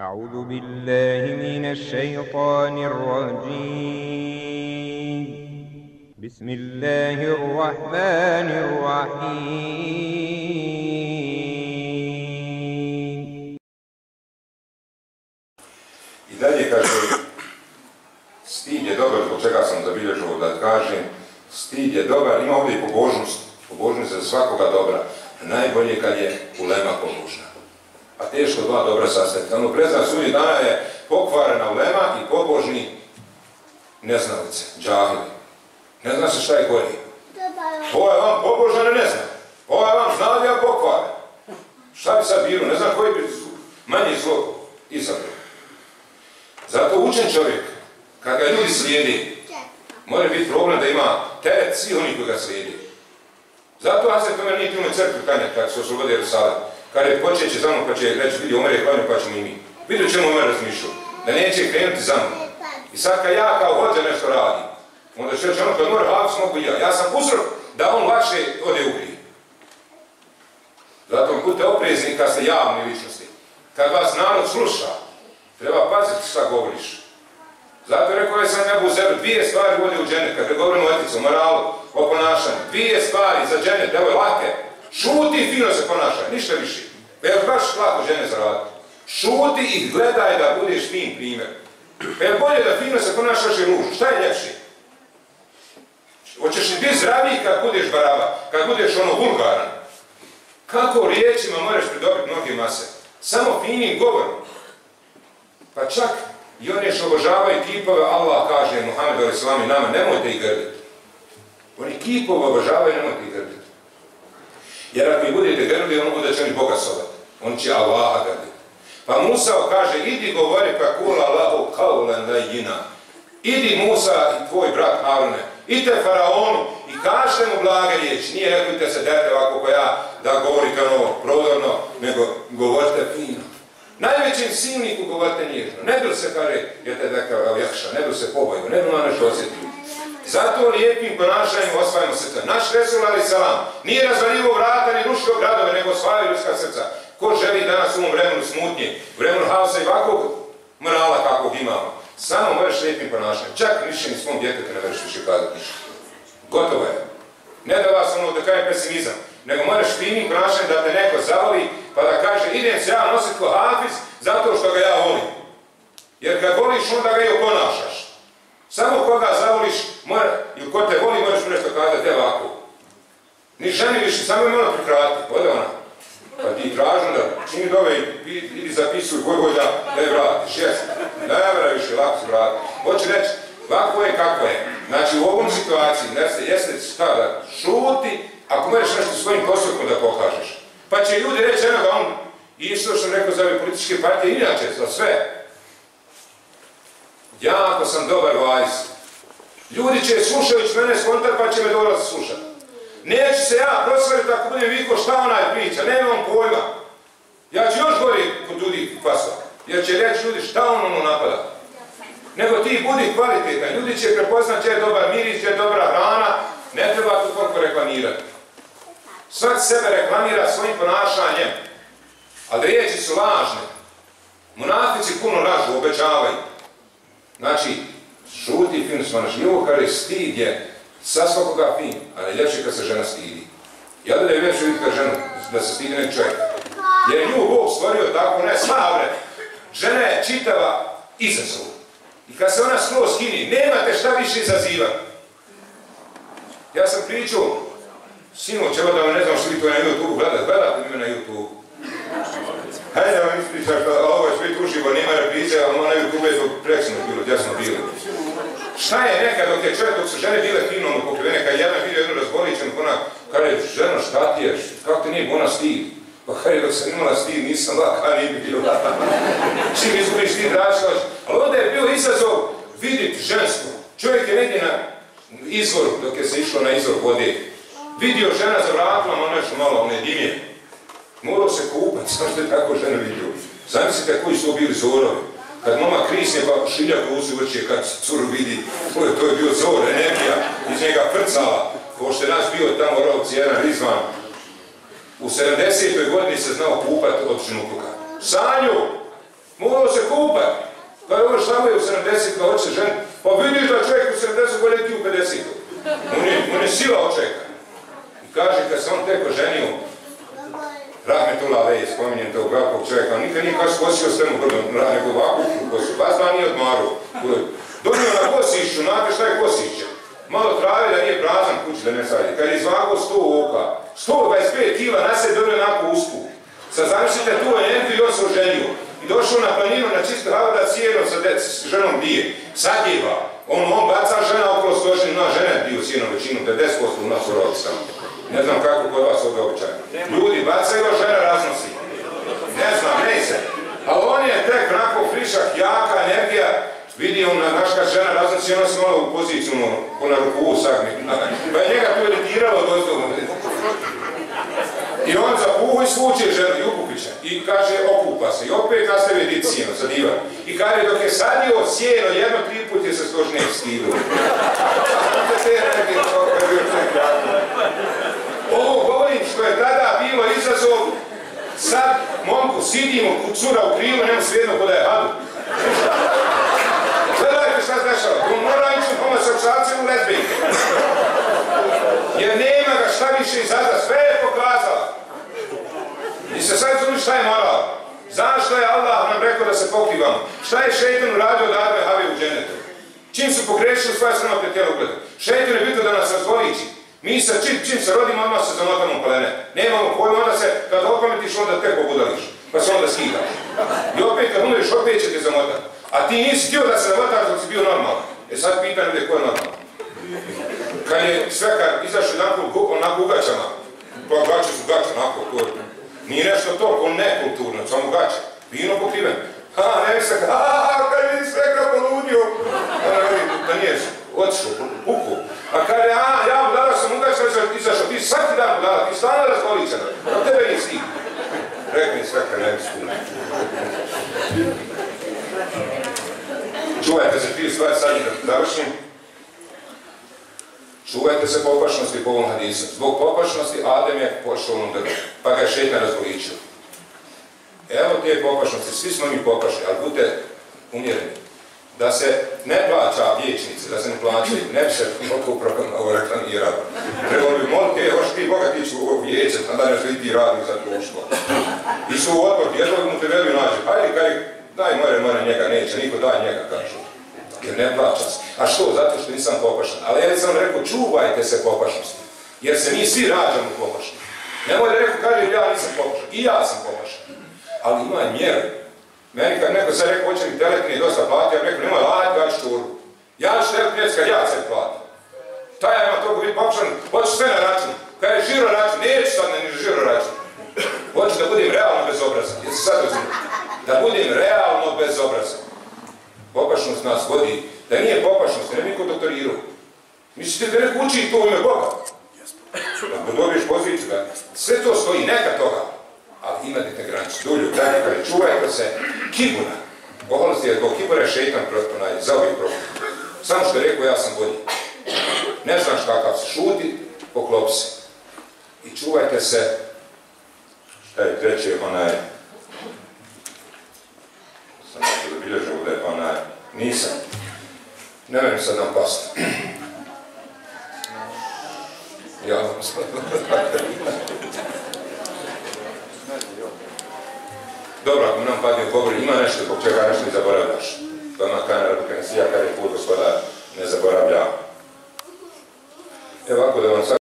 أعوذ بالله من الشيطان الرجيم بسم الله الرحمن الرحيم I dalje kaže, stid je dobar, zbog čega sam zabilježio da kažem, stid je dobar, ima ovdje i pobožnost, pobožnost je za svakoga dobra. Najbolje kad je ulema pobožna. A teško dva dobra sastaviti. Ono prezna sudnji dana je pokvarena ulema i pobožni neznalice, džahili. Ne zna se šta je gori. Ovo je vam pobožan, ne zna. Ovo je vam znali, a pokvaren. Šta bi sad bilo? Ne znam koji bi manji zlo izabrao. Zato učen čovjek, kad ga ljudi slijedi, mora biti problem da ima teret svi oni koji ga slijedi. Zato Aser Tomer nije timo crkvu kanjati kad se oslobodi Jerusalim. Kad je počeće za mnom pa će reći vidi Omer je klanju pa ćemo i mi. Vidi čemu Omer razmišljao. Da neće krenuti za mnom. I sad kad ja kao hođa nešto radim, onda će reći ono kad mora havis mogu ja. Ja sam uzrok da on lakše ode u grije. Zato budite oprezni kad ste javni ličnosti. Kad vas narod sluša, treba paziti šta govoriš. Zato rekao je sam Ebu Zer, dvije stvari vode u dženet, kad govorimo o eticu, moralu, o ponašanju. Dvije stvari za dženet, evo je lake. Šuti fino se ponašaj, ništa više. Evo baš lako žene zaraditi. Šuti i gledaj da budeš fin primjer. Evo bolje da fino se ponašaš i. Šta je ljepše? Hoćeš li biti zdraviji kad budeš barava, kad budeš ono vulgaran? Kako riječima moraš pridobiti mnoge mase? Samo finim govorom. Pa čak i oni što obožavaju kipove, Allah kaže Muhammed a.s. i nama, nemojte ih grditi. Oni kipove obožavaju, nemojte ih grditi. Jer ako ih budete grdili, onda će oni Boga. On će Allaha grditi. Pa Musa kaže, idi govori pa kula Allahu kaulen lejina. Idi Musa i tvoj brat Harune, idite faraonu i kažete mu blage riječi. Nije rekujte se dete ovako ko ja da govorite ono prodorno, nego govorite fino. Najvećim silniku govorite nježno. Ne bil se kaže, jer te dekao jakša, ne bil se pobojio, ne bil na nešto osjetio. Zato lijepim ponašanjem osvajamo srca. Naš Resul Ali Salam nije razvaljivo vrata ni rušio gradove, nego osvajaju ljudska srca. Ko želi danas u ovom vremenu smutnje, vremenu haosa i ovakvog morala kakvog imamo, samo možeš lijepim ponašanjem. Čak više ni svom djetetu ne možeš više kazati ništa. Gotovo je. Ne da vas ono da kajem pesimizam, nego moraš finim ponašanjem da te neko zavoli, pa da kaže idem se ja nosit ko hafiz zato što ga ja volim. Jer kad voliš onda ga i oponašaš. Samo koga zavoliš, mora, ili ko te voli, moraš nešto kazati ovako. Ni ženi više, samo je ono prikrati, ode ona. Pa ti tražim da čini dove i idi zapisuj Vojvoda da vratiš, jes. Ne mora više, lako se vrati. Hoće reći, lako je kako je. Znači u ovom situaciji, jeste, jeste šta da šuti, ako možeš nešto svojim postupkom da pokažeš. Pa će ljudi reći, eno da on, isto što sam rekao za političke partije, inače, za sve. Ja ako sam dobar vajs, ljudi će slušajući mene skontar pa će me dolaziti slušati. Neću se ja proslaviti ako budem viko šta onaj priča, nemam pojma. Ja ću još gori kod ljudi pasva, jer će reći ljudi šta on ono napada. Nego ti budi kvalitetan, ljudi će prepoznat će je dobar miris, je dobra hrana, ne treba tu koliko reklamirati. Svak sebe reklamira svojim ponašanjem, ali riječi su lažne. Monafici puno lažu, obećavaju. Znači, šuti nju, kada je stid je sa svakoga fin, a ne ljepše kad se žena stidi. Ja da je ljepše vidjeti kad da se stidi nek čovjek. Jer je nju Bog stvorio tako, ne slavre. Žena je čitava izazov. I kad se ona skroz skini, nemate šta više izazivati. Ja sam pričao, sinoć, evo da ne znam što vi to na YouTube gledat, gledate mi na YouTube. Hajde vam ispričam, ovo je sve tuživo, nema reprize, ali na YouTube je to preksno bilo, gdje smo bili. Šta je nekad dok je čovjek, dok su žene bile finovno pokrivene, kad jedan vidio jednu razboličenu, ona kada je ženo šta ti je, kako ti nije ona stid? Pa kada je dok sam imala nisam laka, nije bilo. Čim izgubiš stid, rašlaš. Ali onda je bio izazov vidjeti žensko. Čovjek je negdje na izvoru, dok je se išlo na izvor vode. Vidio žena za vratlom, ono nešto malo, one dimje. Morao se kupati, zašto je tako žena vidio? Zamislite koji su bili zorovi. Kad mama krisne pa šiljak u uvrće, kad curu vidi, to je, to je bio zor, energija, iz njega prcala. Ko što je naš bio tamo rovci, jedan Rizvan. U 70. godini se znao kupat od žnupluka. Sanju! Morao obožavaju u 70 da hoće žen. Pa vidiš da čovjek u 70 bolje ti u 50. On je, on je sila očeka. I kaže, kad se on teko ženio, Rahmetullah Alej, spominjem tog velikog čovjeka, nikad nije kao skosio stremu brdo, nego ovako u kosu, baš da nije odmaru. Donio na kosišću, znate šta je kosišće? Malo trave da nije prazan kuć da ne sadi. Kad je izvagao 100 oka, 125 kila na se donio onako usku. Sad zamislite tu energiju i on se oženio. I došao na planinu na čisto hava da cijelo sa dec, s ženom bije. Sadjeva. On, on baca žena okolo stožnje, na žene bio sjenom većinu, 50% u nas u rodicama. Ne znam kako kod vas ovdje običaj. Ljudi bacaju, žena raznosi. Ne znam, ne se. Ali on je tek onako frišak, jaka energija, vidi on, naška žena raznosi, ona se malo u poziciju, ono, ko na ruku sagni. Pa je njega to iritiralo dozdo. I on zapuhu i slučaj želi Jukupića i kaže okupa se i opet nastavi diti sjeno sa. I kaže dok je sadio sjeno jedno tri put je se složne stilu. Ovo govorim što je tada bilo izazov, sad sidimo, cura u krilu, nema svijedno kod je hadu. Gledajte šta se dešava, to mora ići u homoseksualci u lesbijke. Jer nema ga šta više izazva, sve je pokazala. I se sad zuli šta je moral. Zašto je Allah nam rekao da se pokrivamo? Šta je šeitan uradio od Adme Have u dženetu? Čim su pogrešili svoje sramotne tijelo ugleda? Šeitan je bitno da nas razgoliči. Mi se čim, čim se rodimo, odmah se zamotamo u plene. Nemamo pojma, onda se, kad opametiš, onda te pobudališ. Pa se onda skidaš. I opet kad umreš, opet će te zamotati. A ti nisi htio da se zamotaš dok si bio normalan. E sad pitan ljudi ko je normalan. Kad je svekar izašao jedan onako u gaćama, pa gaće su gaće, onako, to je nije nešto toliko nekulturno, samo gaće. Vino pokriven. Ha, ne se, ha, kad je svega poludio. Da nije otišao, puku. A kad je, a, ja budala sam ugačan, izašao, ti svaki dan budala, ti stvarno razgoličan. Na tebe nije stih. Bi Čuvajte se prije stvari sad da završim. Čuvajte se popašnosti po ovom hadisu. Zbog popašnosti Adem je pošao drvu, pa ga je šetan razgoličio. Evo te popašnosti, svi smo mi popašni, ali budite umjereni. Da se ne plaća vječnice, da se ne plaćaju, ne bi se toliko ovo reklamiralo. Trebalo bi moliti, evo što ti Boga tiču ovog vijeća, tam da nešto i ti radi za društvo. I su u odbor, djedovi mu te veli nađe, hajde kaj, daj more, more njega, neće, niko daj njega, kažu jer ne plaća se. A što? Zato što nisam popašan. Ali ja sam rekao, čuvajte se popašnosti. Jer se mi svi rađamo popašni. Nemoj da rekao, kaže, ja nisam popašan. I ja sam popašan. Ali ima mjeru. Meni kad neko se rekao, hoće mi telet nije dosta plati, ja rekao, nemoj lajati, ja ću turu. Ja ću telet kad ja se plati. Taj ja ima toliko biti popašan, hoću sve na račun. Kad je žiro račun, neću sad na ni žiro račun. Hoću da budem realno bezobrazan. Jesi sad razumiješ? Da budem realno bezobrazan. Popašnost nas vodi, da nije popašnost, ne niko doktorirao. Mislite da neko uči to u ime Boga? Da dobiješ poziciju, da sve to stoji, neka toga, ali imate granicu, dulju, dalje, kada čuvajte se kibura. Oholosti je zbog kibura je šeitan onaj, za ovih problem. Samo što je rekao, ja sam bolji. Ne znaš kakav se šuti, poklop se. I čuvajte se, šta je treće, onaj, sam nešto zabilježio ovdje, onaj, nisam. Ne meni sad nam pasti. Ja vam Dobro, ako nam padne govori, ima nešto zbog čega nešto ne zaboravljaš. Pa ma kana ruke ne sija, kada je put gospodar ne zaboravlja. Evo ako da vam sad